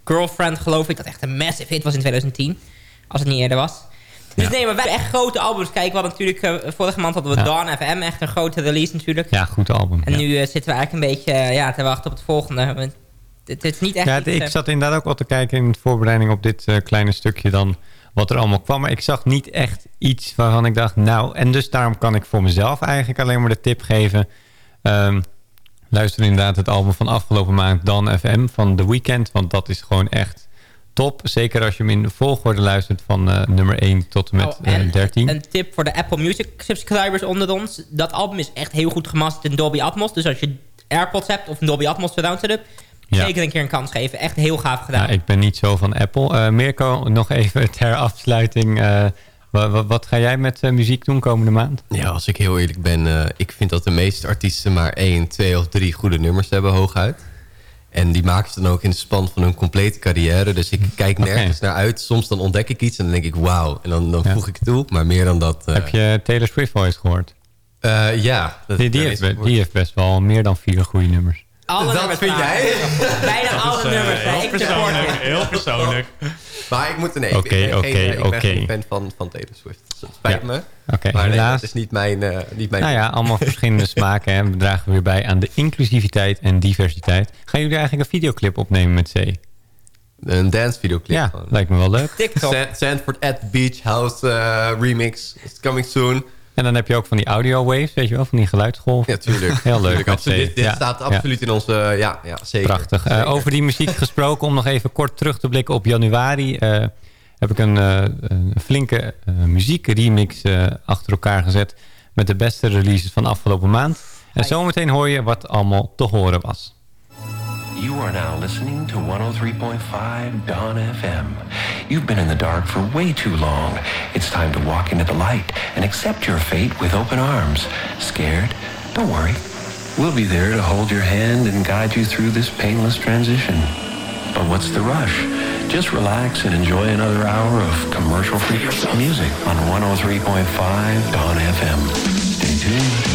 Girlfriend, geloof ik. Dat echt een massive hit was in 2010. Als het niet eerder was. Dus nee, maar wij echt grote albums kijken. We hadden natuurlijk, uh, vorige maand hadden we Ja. Dawn FM. Echt een grote release natuurlijk. Ja, goed album. En ja. nu uh, zitten we eigenlijk een beetje ja, te wachten op het volgende. Het is niet echt Ja, iets, ik eh, zat inderdaad ook al te kijken in de voorbereiding op dit eh, kleine stukje dan wat er allemaal kwam. Maar ik zag niet echt iets waarvan ik dacht, nou... En dus daarom kan ik voor mezelf eigenlijk alleen maar de tip geven. Ehm, luister inderdaad het album van afgelopen maand, Dan FM, van The Weeknd. Want dat is gewoon echt top. Zeker als je hem in de volgorde luistert van eh, nummer 1 tot en met Oh, en eh, 13. Een tip voor de Apple Music subscribers onder ons. Dat album is echt heel goed gemasterd in Dolby Atmos. Dus als je AirPods hebt of een Dolby Atmos surround setup... Ja. zeker een keer een kans geven. Echt heel gaaf gedaan. Ja, ik ben niet zo van Apple. Eh, Mirko, nog even <laughs> ter afsluiting. eh, wa- wa- wat ga jij met eh, muziek doen komende maand? Ja, als ik heel eerlijk ben, eh, ik vind dat de meeste artiesten maar één, twee of drie goede nummers hebben hooguit. En die maken ze dan ook in de span van hun complete carrière. Dus ik kijk nergens naar uit. Soms dan ontdek ik iets en dan denk ik wauw. En dan, dan voeg ik het toe. Maar meer dan dat... eh, Heb je Taylor Swift Voice gehoord? eh, ja. Dat, Die, heeft, die heeft best wel meer dan vier goede nummers. Alle Dat nummers vind jij? Bijna alle eh, nummers. hè. Ik je. heel persoonlijk. Maar ik moet... Nee, ik Oké, ben geen, oké, eh, ik ben oké. geen fan van, van Taylor Swift. Dus het spijt Ja. me. Oké, maar nee, helaas. dat is niet mijn... eh, niet mijn Nou ja, allemaal verschillende smaken. En we dragen weer bij aan de inclusiviteit en diversiteit. Gaan jullie eigenlijk een videoclip opnemen met C? Een dance videoclip. Ja, lijkt me wel leuk. TikTok. Sa- Sandford at the Beach House eh, remix. It's coming soon. En dan heb je ook van die audio waves, weet je wel, van die geluidsgolven. Ja, tuurlijk. <laughs> Heel leuk. Absoluut. Dit, dit Ja, staat ja. absoluut in onze... eh, Ja, ja zeker. Prachtig. Eh, over die muziek <laughs> gesproken, om nog even kort terug te blikken op januari... eh, heb ik een, eh, een flinke eh, muziekremix eh, achter elkaar gezet... met de beste releases van afgelopen maand. En zometeen hoor je wat allemaal te horen was. You are now listening to 103.5 Dawn FM. You've been in the dark for way too long. It's time to walk into the light and accept your fate with open arms. Scared? Don't worry. We'll be there to hold your hand and guide you through this painless transition. But what's the rush? Just relax and enjoy another hour of commercial-free music on 103.5 Dawn FM. Stay tuned.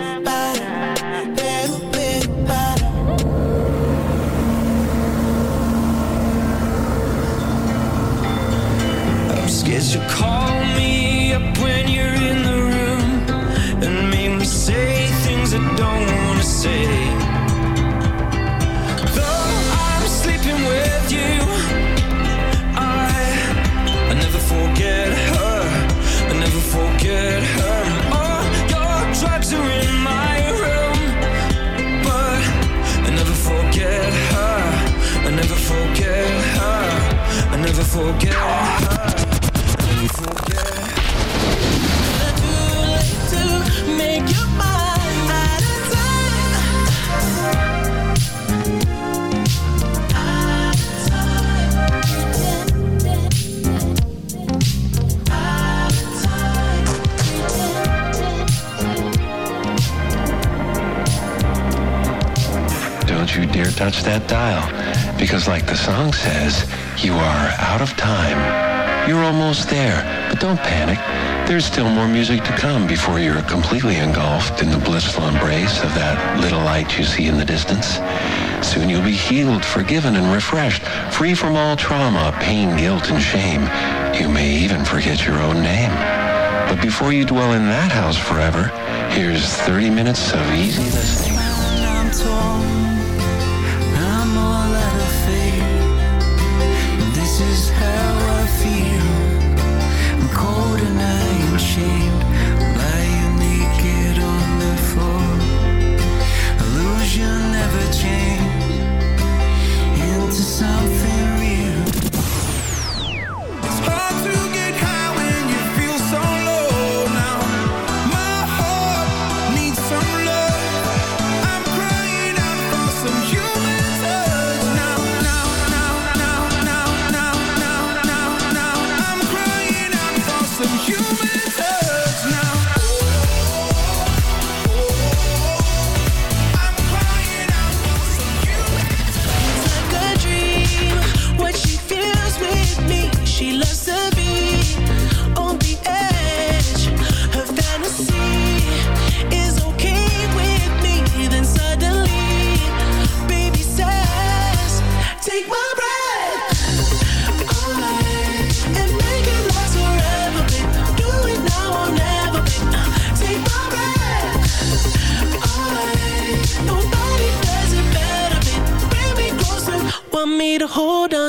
You call me up when you're in the room and make me say things I don't wanna say. Though I'm sleeping with you, I I never forget her. I never forget her. All your drugs are in my room, but I never forget her. I never forget her. I never forget her. Touch that dial. Because like the song says, you are out of time. You're almost there, but don't panic. There's still more music to come before you're completely engulfed in the blissful embrace of that little light you see in the distance. Soon you'll be healed, forgiven, and refreshed, free from all trauma, pain, guilt, and shame. You may even forget your own name. But before you dwell in that house forever, here's 30 minutes of easy listening.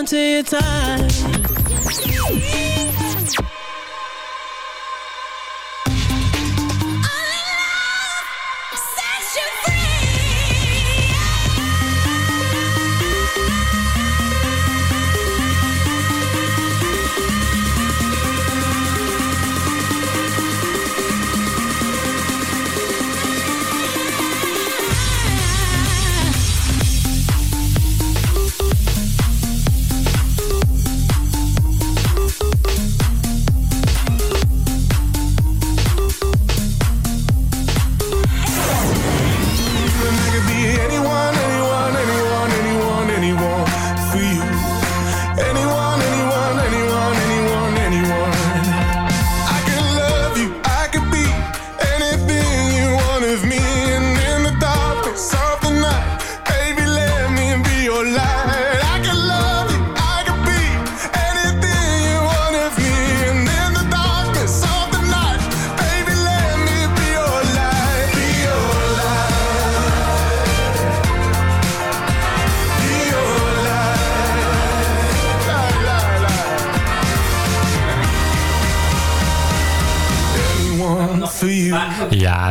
until your time.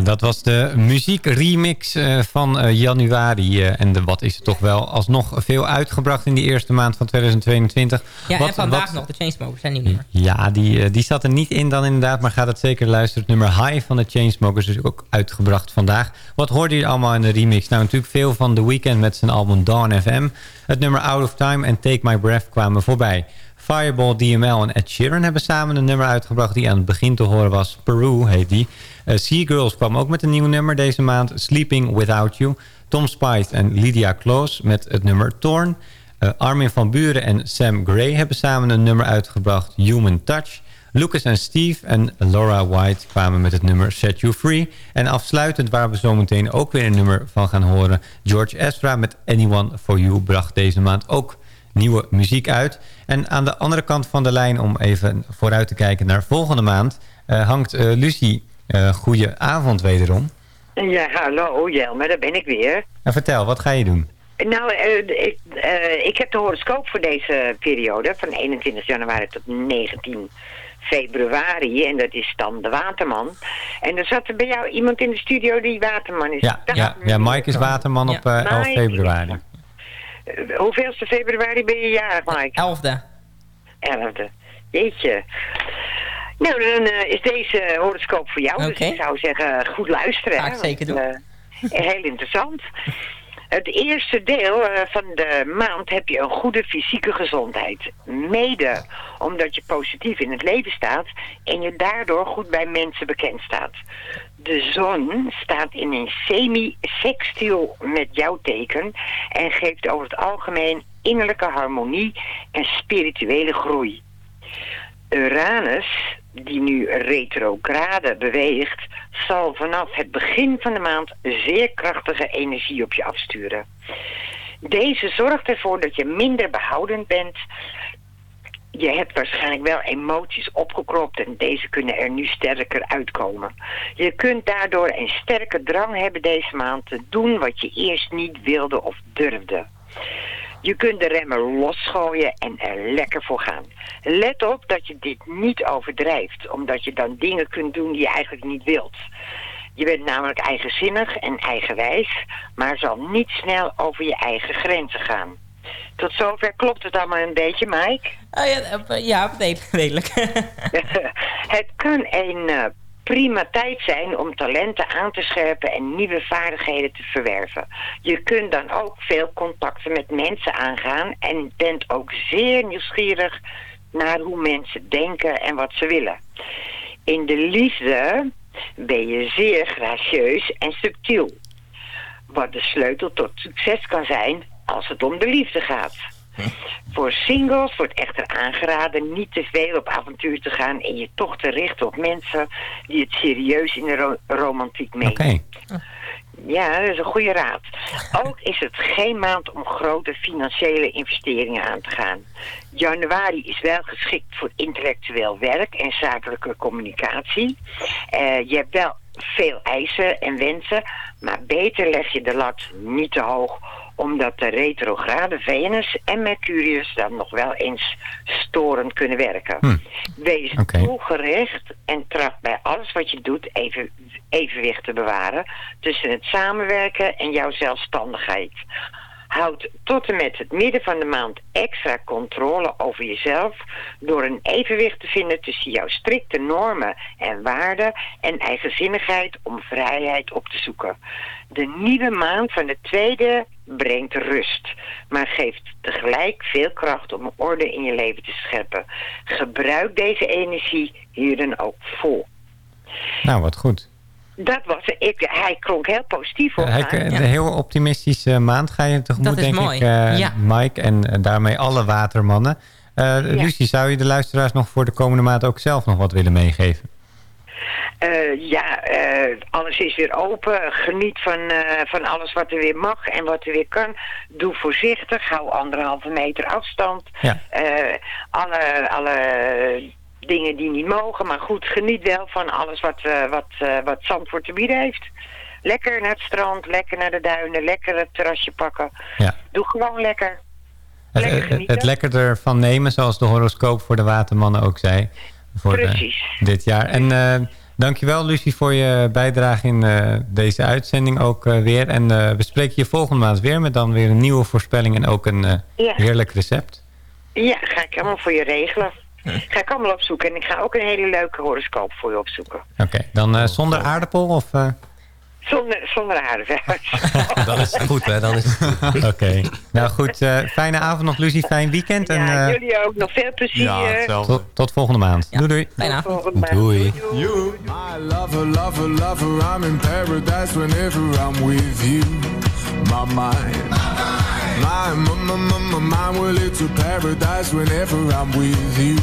Ja, dat was de muziekremix eh, van eh, januari. eh, en de, wat is er toch wel alsnog veel uitgebracht in die eerste maand van 2022. Ja, wat, en vandaag wat- nog de Chainsmokers, zijn nieuw nummer. Ja, die, die zat er niet in dan inderdaad. Maar gaat het zeker luisteren. Het nummer High van de Chainsmokers is ook uitgebracht vandaag. Wat hoorde je allemaal in de remix? Nou, natuurlijk veel van The Weeknd met zijn album Dawn FM. Het nummer Out of Time en Take My Breath kwamen voorbij. Fireball, DML en Ed Sheeran hebben samen een nummer uitgebracht... die aan het begin te horen was. Peru heet die. Eh Sea Girls kwam ook met een nieuw nummer deze maand. Sleeping Without You. Tom Spice en Lydia Kloos met het nummer Torn. Eh, Armin van Buren en Sam Gray hebben samen een nummer uitgebracht, Human Touch. Lucas en Steve en Laura White kwamen met het nummer Set You Free. En afsluitend, waar we zometeen ook weer een nummer van gaan horen... George Ezra met Anyone For You bracht deze maand ook nieuwe muziek uit. En aan de andere kant van de lijn, om even vooruit te kijken naar volgende maand... eh, hangt eh, Lucie. Eh goeie avond wederom. Ja, hallo Jelmer, daar ben ik weer. En vertel, wat ga je doen? Nou, ik, ik heb de horoscoop voor deze periode, van 21 januari tot 19 februari. En dat is dan de Waterman. En er zat er bij jou iemand in de studio die Waterman is. Ja, ja, ja Mike is waterman op eh, 11 Mike. februari. Hoeveelste februari ben je jarig, Mike? Elfde. Elfde. Jeetje. Nou, dan eh, is deze horoscoop voor jou. Dus Oké. ik zou zeggen, goed luisteren. Ga hè, zeker want, eh, <laughs> heel interessant. Het eerste deel eh, van de maand heb je een goede fysieke gezondheid. Mede omdat je positief in het leven staat en je daardoor goed bij mensen bekend staat. De zon staat in een semi-sextiel met jouw teken en geeft over het algemeen innerlijke harmonie en spirituele groei. Uranus, die nu retrograde beweegt, zal vanaf het begin van de maand zeer krachtige energie op je afsturen. Deze zorgt ervoor dat je minder behoudend bent. Je hebt waarschijnlijk wel emoties opgekropt en deze kunnen er nu sterker uitkomen. Je kunt daardoor een sterke drang hebben deze maand te doen wat je eerst niet wilde of durfde. Je kunt de remmen losgooien en er lekker voor gaan. Let op dat je dit niet overdrijft, omdat je dan dingen kunt doen die je eigenlijk niet wilt. Je bent namelijk eigenzinnig en eigenwijs, maar zal niet snel over je eigen grenzen gaan. Tot zover klopt het allemaal een beetje, Mike? Oh ja, eh, ja, redelijk. <laughs> Het kan een eh, prima tijd zijn om talenten aan te scherpen en nieuwe vaardigheden te verwerven. Je kunt dan ook veel contacten met mensen aangaan en bent ook zeer nieuwsgierig naar hoe mensen denken en wat ze willen. In de liefde ben je zeer gracieus en subtiel. Wat de sleutel tot succes kan zijn als het om de liefde gaat. Voor singles wordt echter aangeraden niet te veel op avontuur te gaan en je toch te richten op mensen die het serieus in de ro- romantiek. Oké. Ja, dat is een goede raad. Ook is het geen maand om grote financiële investeringen aan te gaan. Januari is wel geschikt voor intellectueel werk en zakelijke communicatie. Eh, je hebt wel veel eisen en wensen, maar beter leg je de lat niet te hoog omdat de retrograde Venus en Mercurius dan nog wel eens storend kunnen werken. Wees Oké. doelgericht en tracht bij alles wat je doet even, evenwicht te bewaren tussen het samenwerken en jouw zelfstandigheid. Houd tot en met het midden van de maand extra controle over jezelf door een evenwicht te vinden tussen jouw strikte normen en waarden en eigenzinnigheid om vrijheid op te zoeken. De nieuwe maand van de tweede brengt rust, maar geeft tegelijk veel kracht om orde in je leven te scheppen. Gebruik deze energie hier dan ook vol. Nou, wat goed. Dat was ik. Hij klonk heel positief op. Hij. Een heel optimistische maand ga je tegemoet, Dat is denk mooi. ik, eh, Ja. Mike. En eh, daarmee alle watermannen. Eh Lucie, zou je de luisteraars nog voor de komende maand ook zelf nog wat willen meegeven? Eh, ja, eh, alles is weer open. Geniet van, eh, van alles wat er weer mag en wat er weer kan. Doe voorzichtig. Hou anderhalve meter afstand. Ja. Alle, alle dingen die niet mogen. Maar goed, geniet wel van alles wat, wat, wat Zandvoort te bieden heeft. Lekker naar het strand, lekker naar de duinen, lekker het terrasje pakken. Ja. Doe gewoon lekker. Het, Lekker het lekkerder van nemen, zoals de horoscoop voor de watermannen ook zei. Voor de- Precies. dit jaar. En eh, dankjewel Lucie voor je bijdrage in eh, deze uitzending ook eh, weer. En eh, we spreken je volgende maand weer met dan weer een nieuwe voorspelling en ook een eh, Ja. heerlijk recept. Ja, ga ik allemaal voor je regelen. Ga ik allemaal opzoeken. En ik ga ook een hele leuke horoscoop voor je opzoeken. Oké, dan eh, zonder aardappel of... eh? Zonder, zonder aardewerk. <laughs> Dan is het goed, hè? Dan is het goed. <laughs> Oké. Nou goed, eh, fijne avond nog Lucie, fijn weekend. en, Ja, eh, jullie ook. Nog veel plezier. tot, tot volgende maand. Doei doei. Doei. You, my lover, lover, lover, I'm in paradise whenever I'm with you. My mind, my, my, my, my, my mind, well, it's a paradise whenever I'm with you.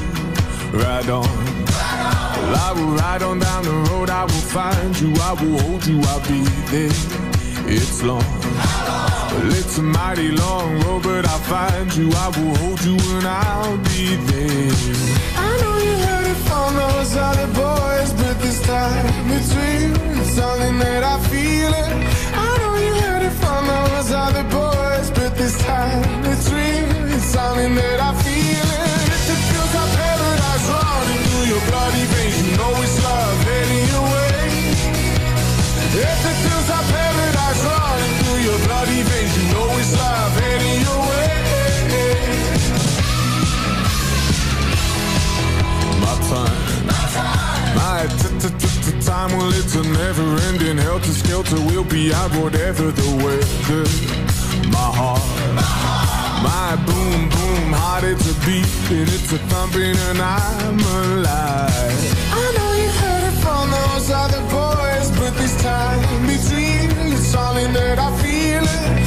Ride on. Well, I will ride on down the road, I will find you, I will hold you, I'll be there. It's long. Well, it's a mighty long road, but I'll find you, I will hold you, and I'll be there. I know you heard it from those other boys, but this time real. It's something that I feel it. I know you heard it from those other boys, but this time it's real. It's something that I feel If it feels like paradise running through your bloody veins, you know it's love heading your way. My time, my t- t- t- time, well, it's a never ending helter skelter. We'll be out whatever the weather. my heart. My heart, my boom boom heart, it's a beat and it's a thumping and I'm alive. I know you heard it from those other boys, this time between it's something that I feel it.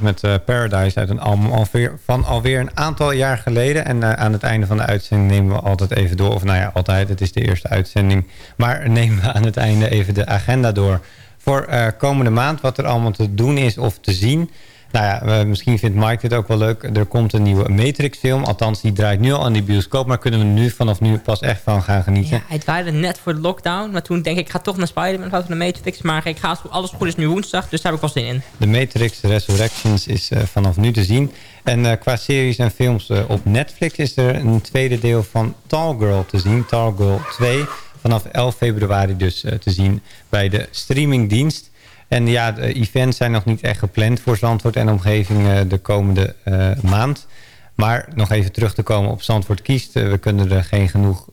Met eh, Paradise uit een album alweer, van alweer een aantal jaar geleden. En eh, aan het einde van de uitzending nemen we altijd even door. Of nou ja, altijd, het is de eerste uitzending. Maar <laughs> nemen we aan het einde even de agenda door. Voor eh, komende maand wat er allemaal te doen is of te zien. Nou ja, eh, misschien vindt Mike dit ook wel leuk. Er komt een nieuwe Matrix film. Althans, die draait nu al aan die bioscoop. Maar kunnen we nu vanaf nu pas echt van gaan genieten. Ja, het waren net voor de lockdown. Maar toen denk ik, ik ga toch naar Spider-Man in van de Matrix. Maar ik ga, als alles goed is nu woensdag. Dus daar heb ik wel zin in. De Matrix Resurrections is eh, vanaf nu te zien. En eh, qua series en films op Netflix is er een tweede deel van Tall Girl te zien. Tall Girl 2. Vanaf 11 februari dus te zien bij de streamingdienst. En ja, de events zijn nog niet echt gepland voor Zandvoort en omgeving eh, de komende eh, maand. Maar nog even terug te komen op Zandvoort kiest. Eh, we kunnen er geen genoeg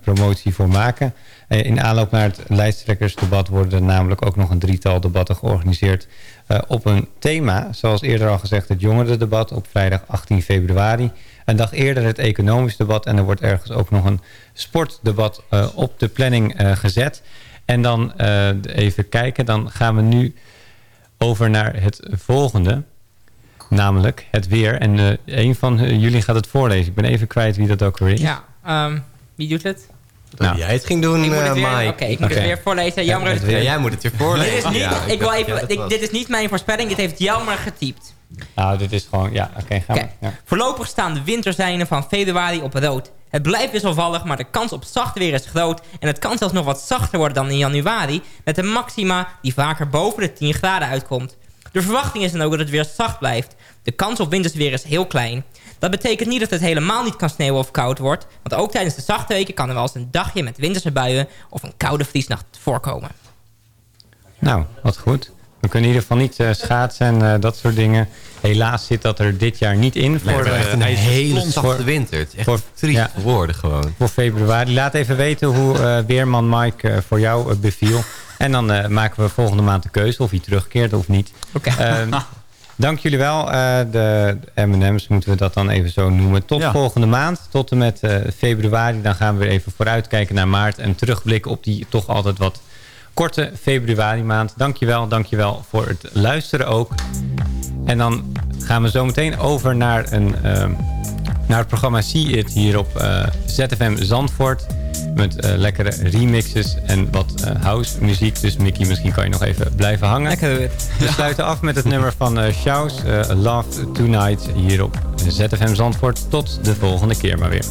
promotie voor maken. In aanloop naar het lijsttrekkersdebat worden namelijk ook nog een drietal debatten georganiseerd op een thema. Zoals eerder al gezegd het jongerendebat op vrijdag 18 februari. Een dag eerder het economisch debat en er wordt ergens ook nog een sportdebat op de planning gezet. En dan eh, even kijken, dan gaan we nu over naar het volgende. Namelijk het weer. En eh, een van eh, jullie gaat het voorlezen. Ik ben even kwijt wie dat ook weer is. Ja, ehm, wie doet het? Nou. jij het ging doen, Ik moet het weer- Mike. Oké, ik moet het weer voorlezen. Jammer Ja, dat het weer- jij moet het weer voorlezen. Dit is niet, Ja, ik wil even, dat ik- dit is niet mijn voorspelling. Dit heeft Jammer getypt. Nou, dit is gewoon... Ja, oké, gaan we. Oké. Ja. Voorlopig staan de winterzijnen van februari op rood. Het blijft wisselvallig, maar de kans op zacht weer is groot. En het kan zelfs nog wat zachter worden dan in januari... met een maxima die vaker boven de 10 graden uitkomt. De verwachting is dan ook dat het weer zacht blijft. De kans op wintersweer is heel klein. Dat betekent niet dat het helemaal niet kan sneeuwen of koud wordt... want ook tijdens de zachte weken kan er wel eens een dagje met winterse buien... of een koude vriesnacht voorkomen. Nou, wat goed. We kunnen in ieder geval niet eh, schaatsen en eh, dat soort dingen. Helaas zit dat er dit jaar niet in. Nee, voor de echt een hele zachte winter. Het is echt voor- triest ja. woorden gewoon. Voor februari. Laat even weten hoe eh, Weerman Mike eh, voor jou eh, beviel. En dan eh, maken we volgende maand de keuze of hij terugkeert of niet. Oké. Ehm, <laughs> dank jullie wel. Eh, de M&M's moeten we dat dan even zo noemen. Tot Ja. volgende maand. Tot en met eh, februari. Dan gaan we weer even vooruitkijken naar maart. En terugblikken op die toch altijd wat korte februari maand. Dankjewel, dankjewel voor het luisteren ook. En dan gaan we zo meteen over naar een ehm, naar het programma See It hier op eh, ZFM Zandvoort. Met eh, lekkere remixes en wat eh, house muziek. Dus Mickey, misschien kan je nog even blijven hangen. Lekker We sluiten af met het nummer van uh, Shouse, Love Tonight, hier op ZFM Zandvoort. Tot de volgende keer maar weer.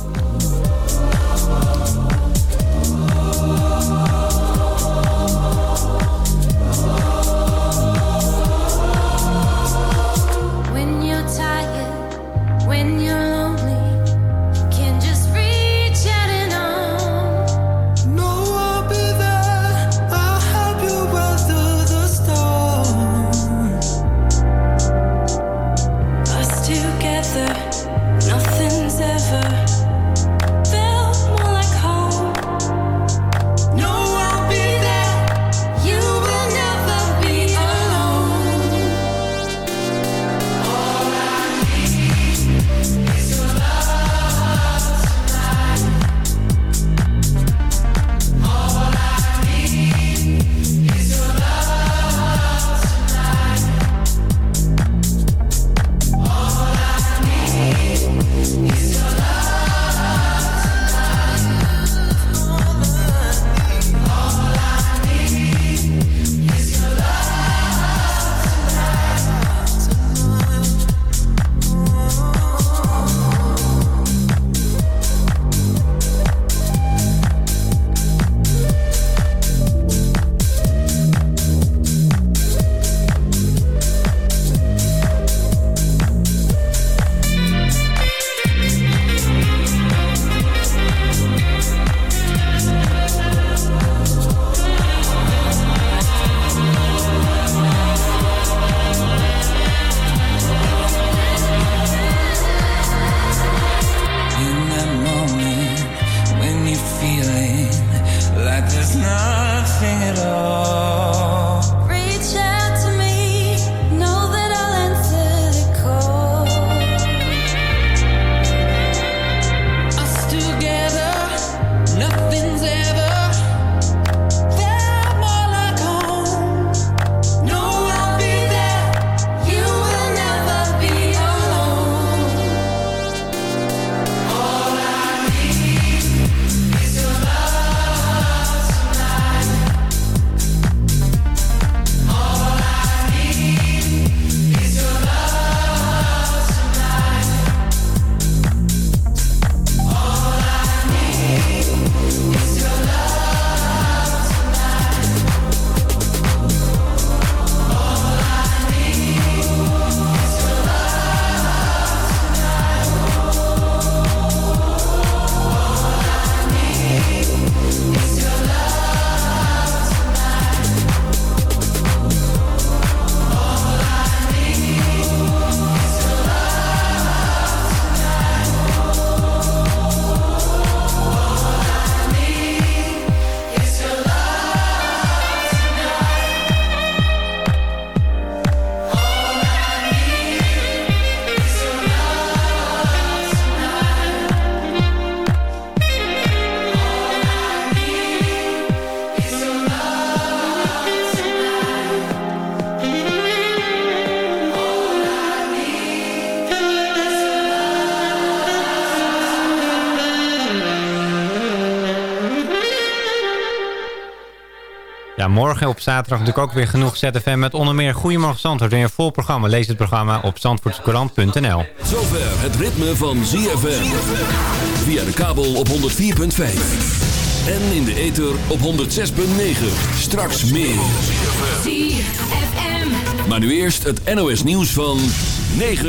Morgen op zaterdag natuurlijk ook weer genoeg ZFM met onder meer Goedemorgen Zandvoort. En een vol programma. Lees het programma op zandvoortscourant.nl. Zover het ritme van ZFM. Via de kabel op 104.5. En in de ether op 106.9. Straks meer. ZFM. Maar nu eerst het NOS nieuws van 9